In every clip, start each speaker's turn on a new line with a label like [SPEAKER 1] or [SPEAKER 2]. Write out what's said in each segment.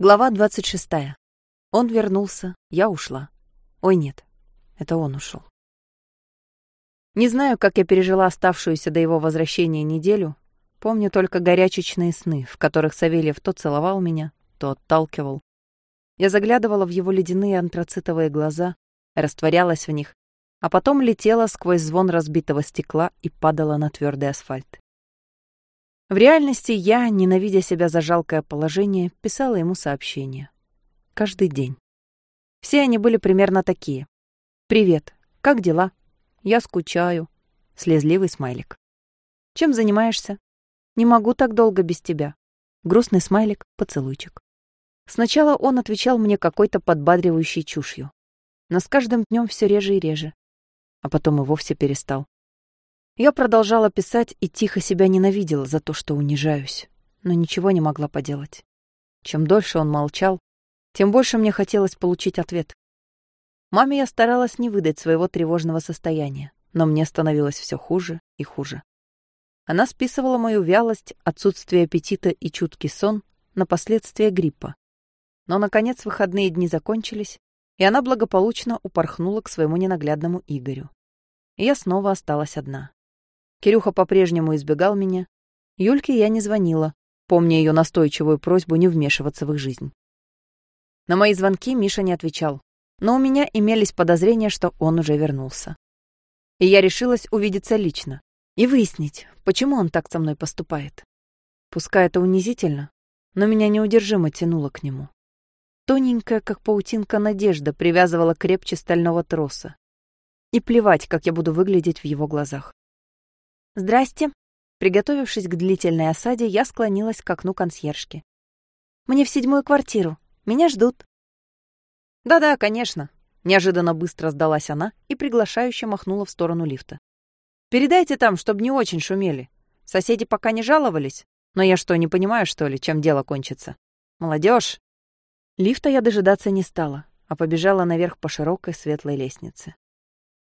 [SPEAKER 1] Глава 26. Он вернулся, я ушла. Ой, нет, это он ушел. Не знаю, как я пережила оставшуюся до его возвращения неделю. Помню только горячечные сны, в которых Савельев то целовал меня, то отталкивал. Я заглядывала в его ледяные антрацитовые глаза, растворялась в них, а потом летела сквозь звон разбитого стекла и падала на твердый асфальт. В реальности я, ненавидя себя за жалкое положение, писала ему сообщения. Каждый день. Все они были примерно такие. «Привет. Как дела? Я скучаю». Слезливый смайлик. «Чем занимаешься?» «Не могу так долго без тебя». Грустный смайлик, поцелуйчик. Сначала он отвечал мне какой-то подбадривающей чушью. Но с каждым днем все реже и реже. А потом и вовсе перестал. Я продолжала писать и тихо себя ненавидела за то, что унижаюсь, но ничего не могла поделать. Чем дольше он молчал, тем больше мне хотелось получить ответ. Маме я старалась не выдать своего тревожного состояния, но мне становилось все хуже и хуже. Она списывала мою вялость, отсутствие аппетита и чуткий сон на последствия гриппа. Но, наконец, выходные дни закончились, и она благополучно упорхнула к своему ненаглядному Игорю. И я снова осталась одна. Кирюха по-прежнему избегал меня. Юльке я не звонила, помня ее настойчивую просьбу не вмешиваться в их жизнь. На мои звонки Миша не отвечал, но у меня имелись подозрения, что он уже вернулся. И я решилась увидеться лично и выяснить, почему он так со мной поступает. Пускай это унизительно, но меня неудержимо тянуло к нему. Тоненькая, как паутинка, надежда привязывала крепче стального троса. И плевать, как я буду выглядеть в его глазах. «Здрасте». Приготовившись к длительной осаде, я склонилась к окну консьержки. «Мне в седьмую квартиру. Меня ждут». «Да-да, конечно», — неожиданно быстро сдалась она и приглашающе махнула в сторону лифта. «Передайте там, чтобы не очень шумели. Соседи пока не жаловались, но я что, не понимаю, что ли, чем дело кончится? Молодежь. Лифта я дожидаться не стала, а побежала наверх по широкой светлой лестнице.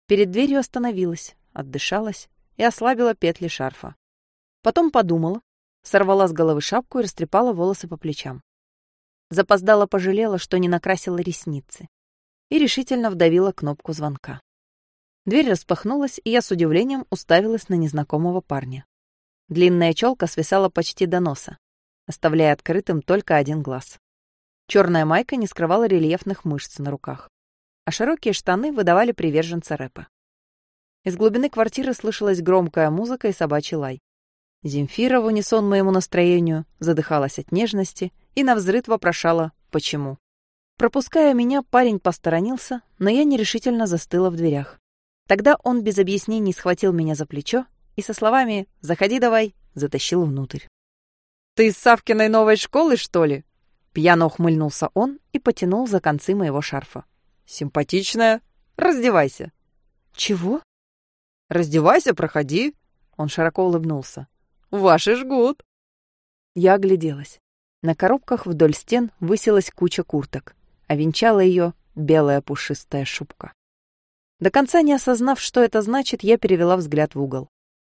[SPEAKER 1] Перед дверью остановилась, отдышалась и ослабила петли шарфа. Потом подумала, сорвала с головы шапку и растрепала волосы по плечам. Запоздала пожалела, что не накрасила ресницы, и решительно вдавила кнопку звонка. Дверь распахнулась, и я с удивлением уставилась на незнакомого парня. Длинная челка свисала почти до носа, оставляя открытым только один глаз. Черная майка не скрывала рельефных мышц на руках, а широкие штаны выдавали приверженца рэпа. Из глубины квартиры слышалась громкая музыка и собачий лай. Земфира в унисон моему настроению задыхалась от нежности и навзрыд вопрошала «почему?». Пропуская меня, парень посторонился, но я нерешительно застыла в дверях. Тогда он без объяснений схватил меня за плечо и со словами «заходи давай» затащил внутрь. «Ты из Савкиной новой школы, что ли?» Пьяно ухмыльнулся он и потянул за концы моего шарфа. «Симпатичная. Раздевайся». «Чего?» Раздевайся, проходи. Он широко улыбнулся. Ваши жгут. Я огляделась. На коробках вдоль стен высилась куча курток, а венчала ее белая пушистая шубка. До конца не осознав, что это значит, я перевела взгляд в угол.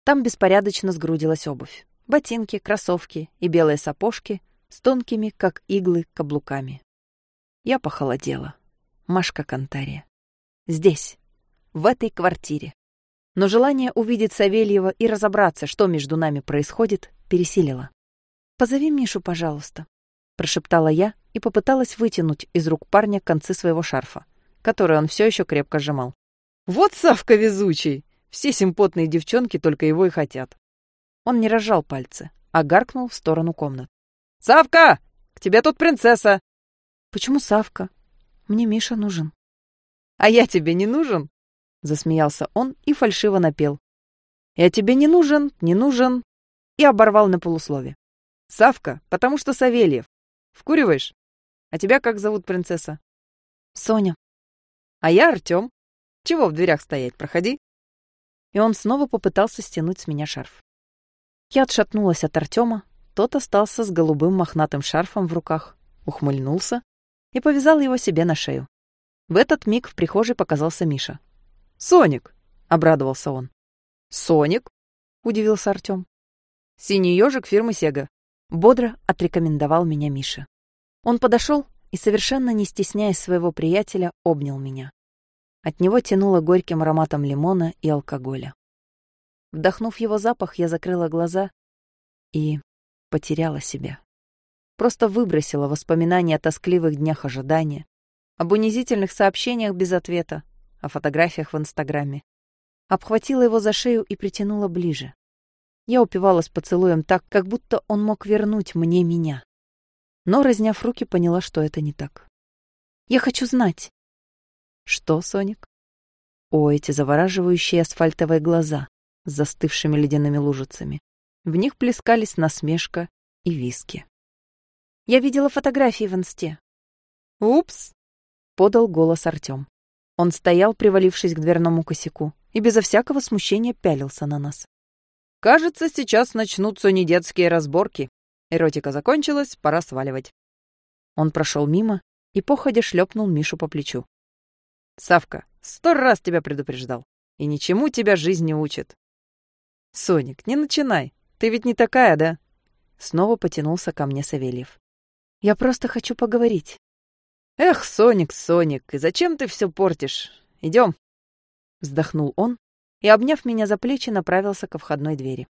[SPEAKER 1] Там беспорядочно сгрудилась обувь. Ботинки, кроссовки и белые сапожки с тонкими, как иглы, каблуками. Я похолодела. Машка Кантария. Здесь, в этой квартире. Но желание увидеть Савельева и разобраться, что между нами происходит, пересилило. «Позови Мишу, пожалуйста», — прошептала я и попыталась вытянуть из рук парня концы своего шарфа, который он все еще крепко сжимал. «Вот Савка везучий! Все симпотные девчонки только его и хотят». Он не разжал пальцы, а гаркнул в сторону комнат. «Савка! К тебе тут принцесса!» «Почему Савка? Мне Миша нужен». «А я тебе не нужен?» Засмеялся он и фальшиво напел. «Я тебе не нужен, не нужен!» И оборвал на полуслове. «Савка, потому что Савельев. Вкуриваешь? А тебя как зовут, принцесса?» «Соня». «А я Артем. Чего в дверях стоять? Проходи». И он снова попытался стянуть с меня шарф. Я отшатнулась от Артема, тот остался с голубым мохнатым шарфом в руках, ухмыльнулся и повязал его себе на шею. В этот миг в прихожей показался Миша. «Соник!» — обрадовался он. «Соник?» — удивился Артем. «Синий ежик фирмы Сега», — бодро отрекомендовал меня Миша. Он подошел и, совершенно не стесняясь своего приятеля, обнял меня. От него тянуло горьким ароматом лимона и алкоголя. Вдохнув его запах, я закрыла глаза и потеряла себя. Просто выбросила воспоминания о тоскливых днях ожидания, об унизительных сообщениях без ответа, о фотографиях в Инстаграме. Обхватила его за шею и притянула ближе. Я упивалась поцелуем так, как будто он мог вернуть мне меня. Но, разняв руки, поняла, что это не так. «Я хочу знать». «Что, Соник?» О, эти завораживающие асфальтовые глаза с застывшими ледяными лужицами. В них плескались насмешка и виски.
[SPEAKER 2] «Я видела фотографии в инсте».
[SPEAKER 1] «Упс!» — подал голос Артём. Он стоял, привалившись к дверному косяку, и безо всякого смущения пялился на нас. «Кажется, сейчас начнутся недетские разборки. Эротика закончилась, пора сваливать». Он прошел мимо и походя шлепнул Мишу по плечу. «Савка, сто раз тебя предупреждал, и ничему тебя жизнь не учит». «Соник, не начинай, ты ведь не такая, да?» Снова потянулся ко мне Савельев. «Я просто хочу поговорить». «Эх, Соник, Соник, и зачем ты все портишь? Идем. Вздохнул он и, обняв меня за плечи, направился ко входной двери.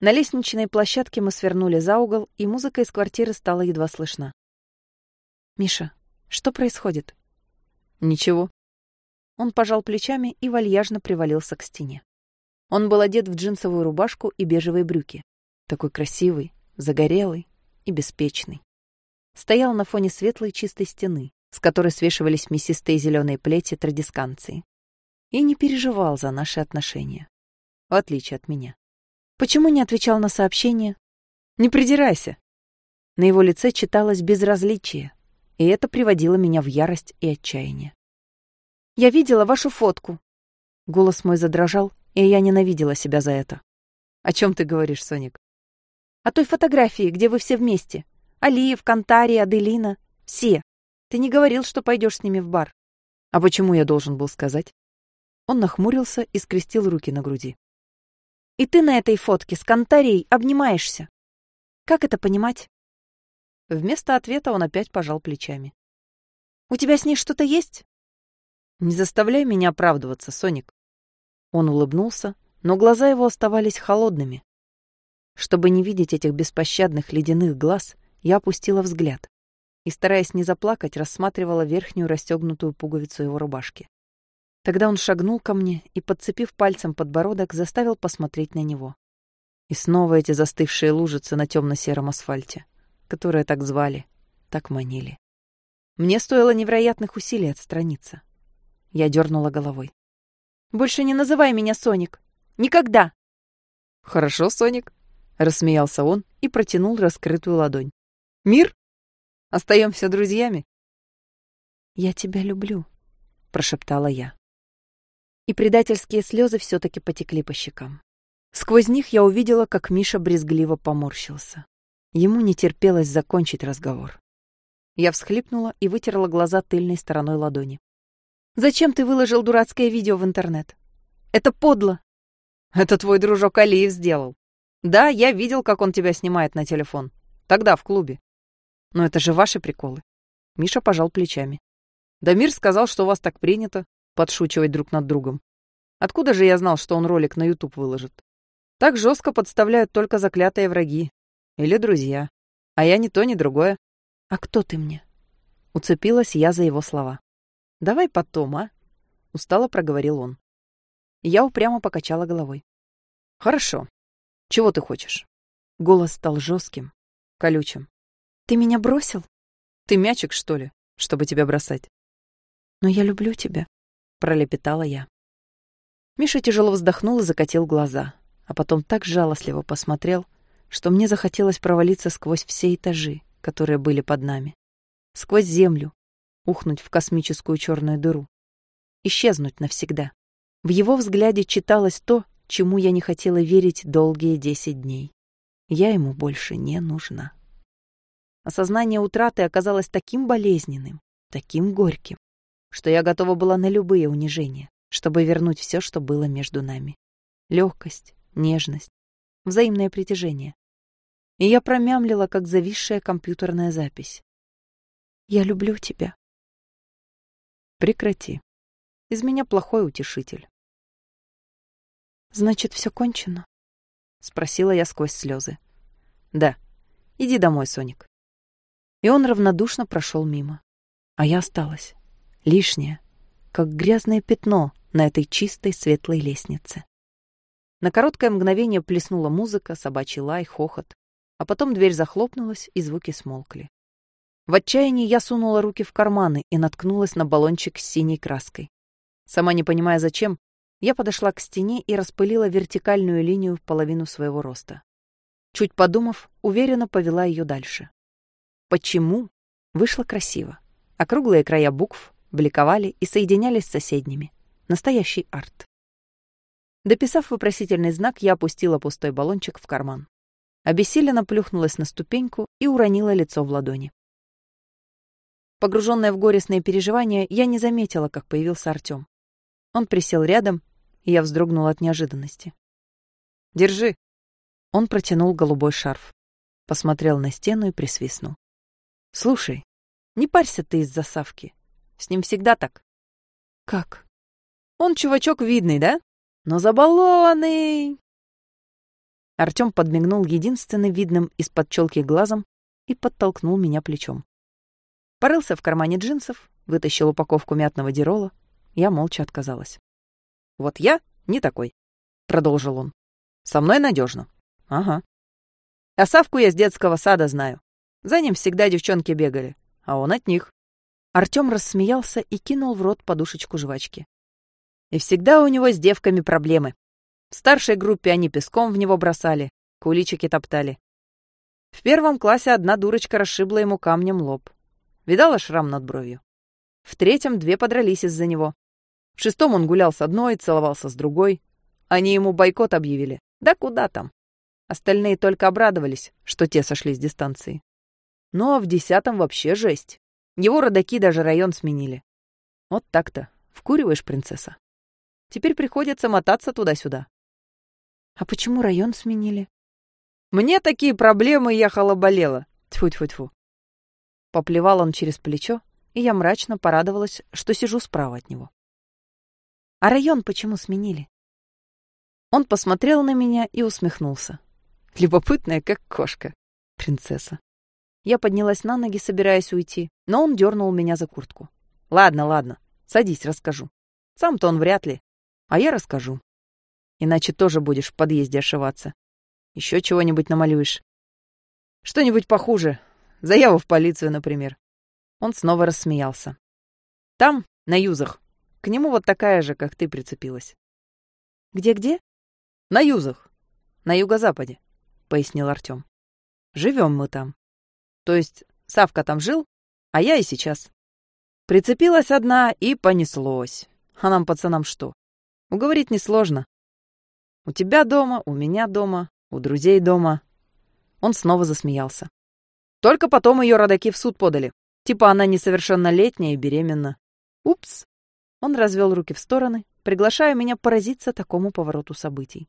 [SPEAKER 1] На лестничной площадке мы свернули за угол, и музыка из квартиры стала едва слышна. «Миша, что происходит?» «Ничего». Он пожал плечами и вальяжно привалился к стене. Он был одет в джинсовую рубашку и бежевые брюки. Такой красивый, загорелый и беспечный. Стоял на фоне светлой чистой стены, с которой свешивались мясистые зеленые плети традисканции. И не переживал за наши отношения. В отличие от меня. Почему не отвечал на сообщения? Не придирайся. На его лице читалось безразличие, и это приводило меня в ярость и отчаяние. «Я видела вашу фотку». Голос мой задрожал, и я ненавидела себя за это. «О чем ты говоришь, Соник?» «О той фотографии, где вы все вместе. Алиев, Кантари, Аделина. Все. Ты не говорил, что пойдешь с ними в бар». «А почему я должен был сказать?» Он нахмурился и скрестил руки на груди. «И ты на этой фотке с Кантарией обнимаешься. Как это понимать?» Вместо ответа он опять пожал плечами. «У тебя с ней что-то есть?» «Не заставляй меня оправдываться, Соник. Он улыбнулся, но глаза его оставались холодными. Чтобы не видеть этих беспощадных ледяных глаз, я опустила взгляд и, стараясь не заплакать, рассматривала верхнюю расстегнутую пуговицу его рубашки. Тогда он шагнул ко мне и, подцепив пальцем подбородок, заставил посмотреть на него. И снова эти застывшие лужицы на темно-сером асфальте, которые так звали, так манили. Мне стоило невероятных усилий отстраниться. Я дернула головой. Больше не называй меня Соник. Никогда. Хорошо, Соник, рассмеялся он и протянул раскрытую ладонь. Мир? Остаемся друзьями? Я тебя люблю, прошептала я. И предательские слезы все-таки потекли по щекам. Сквозь них я увидела, как Миша брезгливо поморщился. Ему не терпелось закончить разговор. Я всхлипнула и вытерла глаза тыльной стороной ладони. Зачем ты выложил дурацкое видео в интернет? Это подло. Это твой дружок Алиев сделал. Да, я видел, как он тебя снимает на телефон. Тогда в клубе. Но это же ваши приколы. Миша пожал плечами. Дамир сказал, что у вас так принято подшучивать друг над другом. Откуда же я знал, что он ролик на YouTube выложит? Так жестко подставляют только заклятые враги. Или друзья. А я ни то, ни другое. А кто ты мне? Уцепилась я за его слова. Давай потом, а? Устало проговорил он. Я упрямо покачала головой. Хорошо. Чего ты хочешь? Голос стал жестким, колючим. Ты меня бросил? Ты мячик, что ли, чтобы тебя бросать? Но я люблю тебя, пролепетала я. Миша тяжело вздохнул и закатил глаза, а потом так жалостливо посмотрел, что мне захотелось провалиться сквозь все этажи, которые были под нами, сквозь землю, ухнуть в космическую черную дыру. Исчезнуть навсегда. В его взгляде читалось то, чему я не хотела верить долгие десять дней. Я ему больше не нужна. Осознание утраты оказалось таким болезненным, таким горьким, что я готова была на любые унижения, чтобы вернуть все, что было между нами. Легкость, нежность, взаимное притяжение. И я промямлила, как зависшая компьютерная запись.
[SPEAKER 2] Я люблю тебя.
[SPEAKER 1] Прекрати. Из меня плохой утешитель.
[SPEAKER 2] Значит, все кончено?
[SPEAKER 1] Спросила я сквозь слезы. Да. Иди домой, Соник. И он равнодушно прошел мимо. А я осталась. Лишняя. Как грязное пятно на этой чистой светлой лестнице. На короткое мгновение плеснула музыка, собачий лай, хохот. А потом дверь захлопнулась, и звуки смолкли. В отчаянии я сунула руки в карманы и наткнулась на баллончик с синей краской. Сама не понимая зачем, я подошла к стене и распылила вертикальную линию в половину своего роста. Чуть подумав, уверенно повела ее дальше. Почему? Вышло красиво. Округлые края букв бликовали и соединялись с соседними. Настоящий арт. Дописав вопросительный знак, я опустила пустой баллончик в карман. Обессиленно плюхнулась на ступеньку и уронила лицо в ладони. Погруженная в горестные переживания, я не заметила, как появился Артём. Он присел рядом, и я вздрогнула от неожиданности. «Держи!» Он протянул голубой шарф, посмотрел на стену и присвистнул. «Слушай, не парься ты из-за Савки. С ним всегда так».
[SPEAKER 2] «Как?»
[SPEAKER 1] «Он чувачок видный, да? но забалованный. Артём подмигнул единственным видным из-под челки глазом и подтолкнул меня плечом. Порылся в кармане джинсов, вытащил упаковку мятного дирола. Я молча отказалась. «Вот я не такой», — продолжил он. «Со мной надежно. «Ага». «А Савку я с детского сада знаю. За ним всегда девчонки бегали, а он от них». Артём рассмеялся и кинул в рот подушечку жвачки. И всегда у него с девками проблемы. В старшей группе они песком в него бросали, куличики топтали. В первом классе одна дурочка расшибла ему камнем лоб. Видала шрам над бровью? В третьем две подрались из-за него. В шестом он гулял с одной, целовался с другой. Они ему бойкот объявили. Да куда там? Остальные только обрадовались, что те сошли с дистанции. Ну а в десятом вообще жесть. Его родаки даже район сменили. Вот так-то. Вкуриваешь, принцесса? Теперь приходится мотаться туда-сюда.
[SPEAKER 2] А почему район сменили?
[SPEAKER 1] Мне такие проблемы ехала-болела. Тьфу-тьфу-тьфу. Поплевал он через плечо, и я мрачно порадовалась, что сижу справа от него.
[SPEAKER 2] А район почему сменили?
[SPEAKER 1] Он посмотрел на меня и усмехнулся. Любопытная, как кошка. Принцесса. Я поднялась на ноги, собираясь уйти, но он дернул меня за куртку. Ладно, ладно, садись, расскажу. Сам-то он вряд ли. А я расскажу. Иначе тоже будешь в подъезде ошиваться. Еще чего-нибудь намалюешь. Что-нибудь похуже. Заяву в полицию, например. Он снова рассмеялся. Там, на юзах. К нему вот такая же, как ты прицепилась.
[SPEAKER 2] Где-где?
[SPEAKER 1] На юзах. На юго-западе, пояснил Артём. Живем мы там. То есть Савка там жил, а я и сейчас. Прицепилась одна и понеслось. А нам, пацанам, что? Уговорить несложно. У тебя дома, у меня дома, у друзей дома. Он снова засмеялся. Только потом ее родаки в суд подали. Типа она несовершеннолетняя и беременна. Упс. Он развел руки в стороны, приглашая меня поразиться такому повороту событий.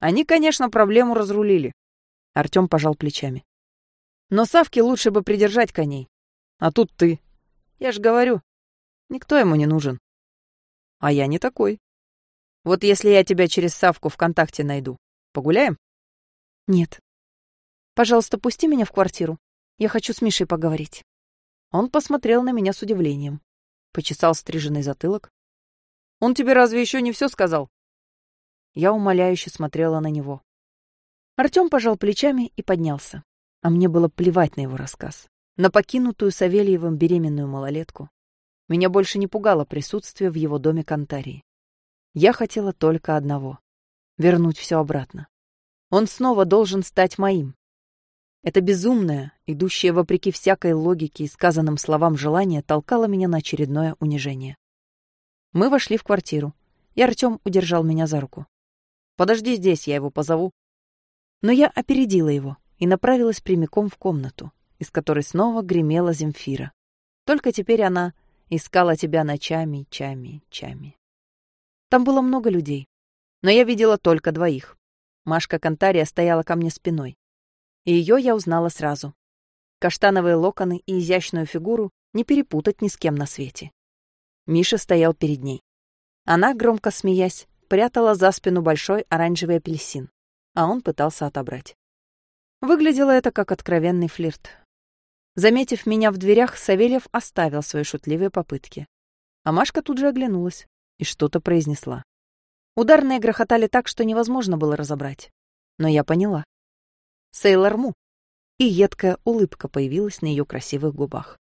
[SPEAKER 1] Они, конечно, проблему разрулили. Артем пожал плечами. Но Савке лучше бы придержать коней. А тут ты. Я ж говорю, никто ему не нужен. А я не такой. Вот если я тебя через Савку ВКонтакте найду, погуляем?
[SPEAKER 2] Нет. Пожалуйста, пусти меня в квартиру. Я хочу с Мишей поговорить.
[SPEAKER 1] Он посмотрел на меня с удивлением. Почесал стриженный затылок. Он тебе разве еще не все сказал? Я умоляюще смотрела на него. Артем пожал плечами и поднялся. А мне было плевать на его рассказ. На покинутую Савельевым беременную малолетку. Меня больше не пугало присутствие в его доме Кантарии. Я хотела только одного — вернуть все обратно. Он снова должен стать моим. Это безумное, идущее вопреки всякой логике и сказанным словам желание толкало меня на очередное унижение. Мы вошли в квартиру, и Артем удержал меня за руку. «Подожди здесь, я его позову». Но я опередила его и направилась прямиком в комнату, из которой снова гремела Земфира. Только теперь она искала тебя ночами, чами, чами. Там было много людей, но я видела только двоих. Машка Кантария стояла ко мне спиной. И ее я узнала сразу. Каштановые локоны и изящную фигуру не перепутать ни с кем на свете. Миша стоял перед ней. Она, громко смеясь, прятала за спину большой оранжевый апельсин, а он пытался отобрать. Выглядело это как откровенный флирт. Заметив меня в дверях, Савельев оставил свои шутливые попытки. А Машка тут же оглянулась и что-то произнесла. Ударные грохотали так, что невозможно было разобрать. Но я поняла. Сейлор Му. И едкая улыбка появилась на ее красивых губах.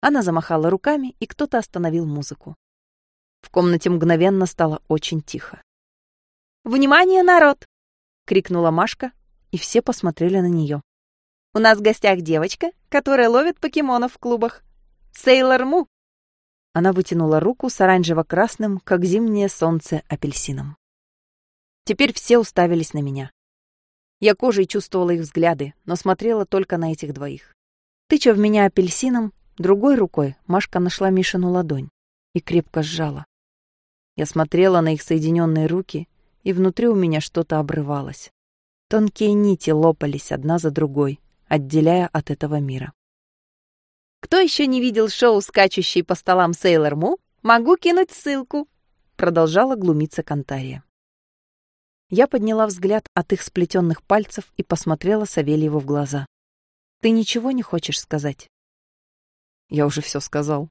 [SPEAKER 1] Она замахала руками, и кто-то остановил музыку. В комнате мгновенно стало очень тихо. «Внимание, народ!» — крикнула Машка, и все посмотрели на нее. «У нас в гостях девочка, которая ловит покемонов в клубах. Сейлор Му!» Она вытянула руку с оранжево-красным, как зимнее солнце, апельсином. Теперь все уставились на меня. Я кожей чувствовала их взгляды, но смотрела только на этих двоих. Тыча в меня апельсином, другой рукой Машка нашла Мишину ладонь и крепко сжала. Я смотрела на их соединенные руки, и внутри у меня что-то обрывалось. Тонкие нити лопались одна за другой, отделяя от этого мира. Кто еще не видел шоу «Скачущий по столам Сейлор Му»? Могу кинуть ссылку!» Продолжала глумиться Кантария. Я подняла взгляд от их сплетенных пальцев и посмотрела Савельеву в глаза. «Ты ничего не хочешь сказать?» «Я уже все сказал».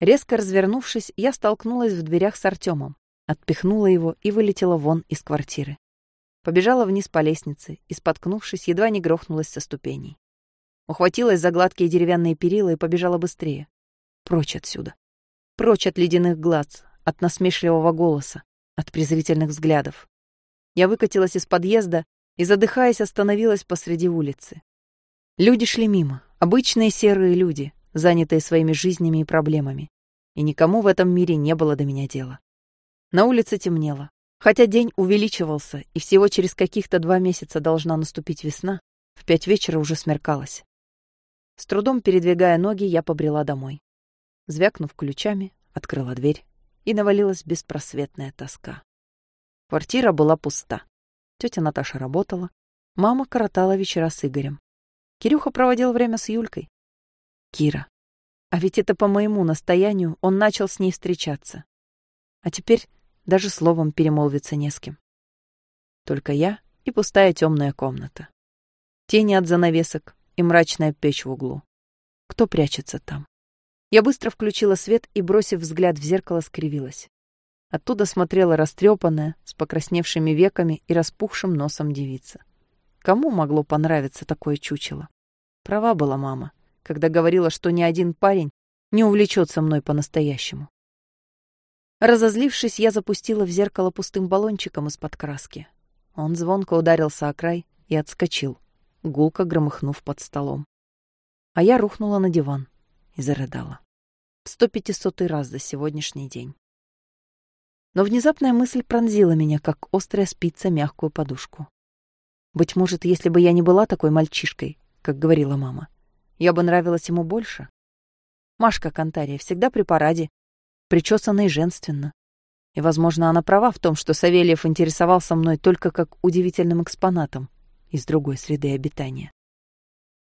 [SPEAKER 1] Резко развернувшись, я столкнулась в дверях с Артемом, отпихнула его и вылетела вон из квартиры. Побежала вниз по лестнице и, споткнувшись, едва не грохнулась со ступеней. Ухватилась за гладкие деревянные перила и побежала быстрее. Прочь отсюда. Прочь от ледяных глаз, от насмешливого голоса, от презрительных взглядов. Я выкатилась из подъезда и, задыхаясь, остановилась посреди улицы. Люди шли мимо, обычные серые люди, занятые своими жизнями и проблемами. И никому в этом мире не было до меня дела. На улице темнело. Хотя день увеличивался, и всего через каких-то два месяца должна наступить весна, в пять вечера уже смеркалось. С трудом передвигая ноги, я побрела домой. Звякнув ключами, открыла дверь, и навалилась беспросветная тоска. Квартира была пуста. Тетя Наташа работала, мама коротала вечера с Игорем. Кирюха проводил время с Юлькой. Кира. А ведь это по моему настоянию он начал с ней встречаться. А теперь даже словом перемолвиться не с кем. Только я и пустая темная комната. Тени от занавесок и мрачная печь в углу. Кто прячется там? Я быстро включила свет и, бросив взгляд в зеркало, скривилась. Оттуда смотрела растрепанная, с покрасневшими веками и распухшим носом девица. Кому могло понравиться такое чучело? Права была мама, когда говорила, что ни один парень не увлечется мной по-настоящему. Разозлившись, я запустила в зеркало пустым баллончиком из-под краски. Он звонко ударился о край и отскочил, гулко громыхнув под столом. А я рухнула на диван и зарыдала. В сто пятисотый раз за сегодняшний день. Но внезапная мысль пронзила меня, как острая спица мягкую подушку. Быть может, если бы я не была такой мальчишкой, как говорила мама, я бы нравилась ему больше. Машка Кантария всегда при параде, причесанной женственно. И, возможно, она права в том, что Савельев интересовался мной только как удивительным экспонатом из другой среды обитания.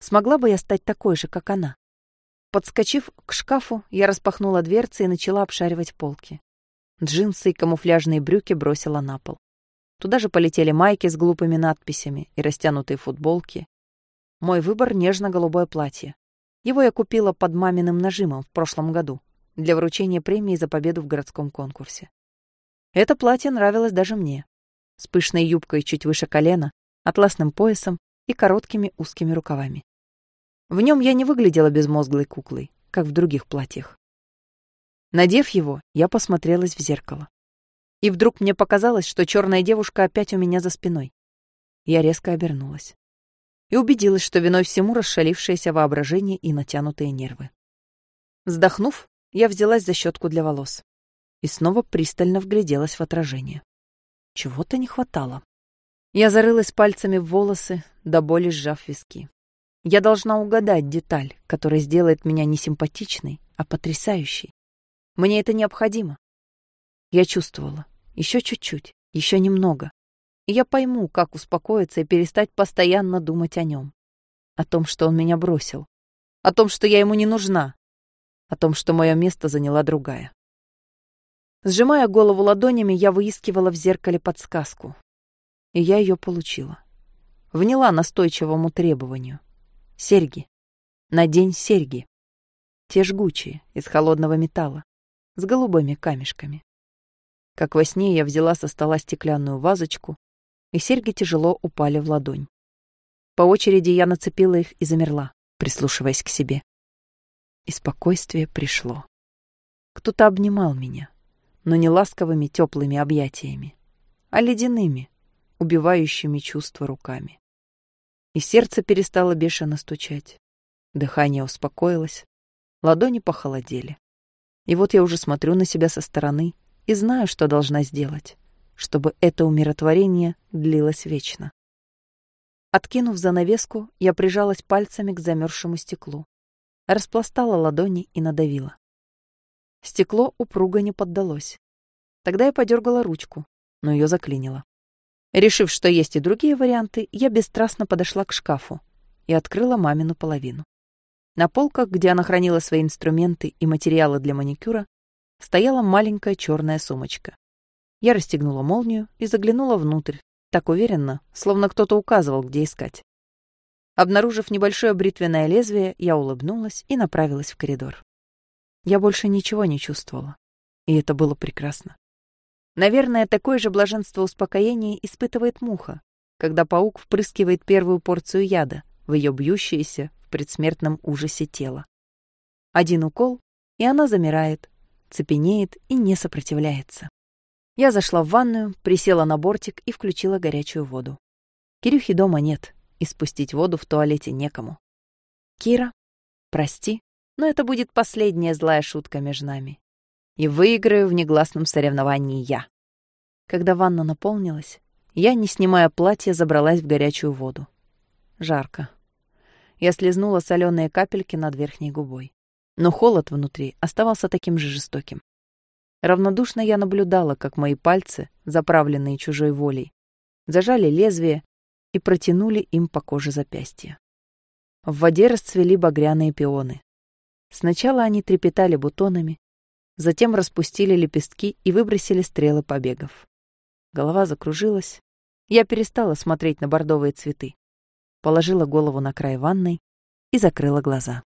[SPEAKER 1] Смогла бы я стать такой же, как она? Подскочив к шкафу, я распахнула дверцы и начала обшаривать полки. Джинсы и камуфляжные брюки бросила на пол. Туда же полетели майки с глупыми надписями и растянутые футболки. Мой выбор — нежно-голубое платье. Его я купила под маминым нажимом в прошлом году для вручения премии за победу в городском конкурсе. Это платье нравилось даже мне. С пышной юбкой чуть выше колена, атласным поясом и короткими узкими рукавами. В нем я не выглядела безмозглой куклой, как в других платьях. Надев его, я посмотрелась в зеркало. И вдруг мне показалось, что черная девушка опять у меня за спиной. Я резко обернулась. И убедилась, что виной всему расшалившееся воображение и натянутые нервы. Вздохнув, я взялась за щетку для волос и снова пристально вгляделась в отражение. Чего-то не хватало. Я зарылась пальцами в волосы, до боли сжав виски. Я должна угадать деталь, которая сделает меня не симпатичной, а потрясающей. Мне это необходимо. Я чувствовала. Еще чуть-чуть, еще немного. И я пойму, как успокоиться и перестать постоянно думать о нем. О том, что он меня бросил. О том, что я ему не нужна. О том, что мое место заняла другая. Сжимая голову ладонями, я выискивала в зеркале подсказку. И я ее получила. Вняла настойчивому требованию. Серьги. Надень серьги. Те жгучие, из холодного металла, с голубыми камешками. Как во сне я взяла со стола стеклянную вазочку, и серьги тяжело упали в ладонь. По очереди я нацепила их и замерла, прислушиваясь к себе. И спокойствие пришло. Кто-то обнимал меня, но не ласковыми теплыми объятиями, а ледяными, убивающими чувства руками. И сердце перестало бешено стучать. Дыхание успокоилось, ладони похолодели. И вот я уже смотрю на себя со стороны и знаю, что должна сделать, чтобы это умиротворение длилось вечно. Откинув занавеску, я прижалась пальцами к замерзшему стеклу, распластала ладони и надавила. Стекло упруго не поддалось. Тогда я подергала ручку, но ее заклинило. Решив, что есть и другие варианты, я бесстрастно подошла к шкафу и открыла мамину половину. На полках, где она хранила свои инструменты и материалы для маникюра, стояла маленькая черная сумочка. Я расстегнула молнию и заглянула внутрь, так уверенно, словно кто-то указывал, где искать. Обнаружив небольшое бритвенное лезвие, я улыбнулась и направилась в коридор. Я больше ничего не чувствовала. И это было прекрасно. Наверное, такое же блаженство успокоения испытывает муха, когда паук впрыскивает первую порцию яда в ее бьющееся в предсмертном ужасе тело. Один укол, и она замирает, цепенеет и не сопротивляется. Я зашла в ванную, присела на бортик и включила горячую воду. Кирюхи дома нет, и спустить воду в туалете некому. Кира, прости, но это будет последняя злая шутка между нами. И выиграю в негласном соревновании я. Когда ванна наполнилась, я, не снимая платья, забралась в горячую воду. Жарко. Я слезнула соленые капельки над верхней губой. Но холод внутри оставался таким же жестоким. Равнодушно я наблюдала, как мои пальцы, заправленные чужой волей, зажали лезвие и протянули им по коже запястья. В воде расцвели багряные пионы. Сначала они трепетали бутонами, затем распустили лепестки и выбросили стрелы побегов. Голова закружилась. Я перестала смотреть на бордовые цветы, положила голову на край ванной и закрыла глаза.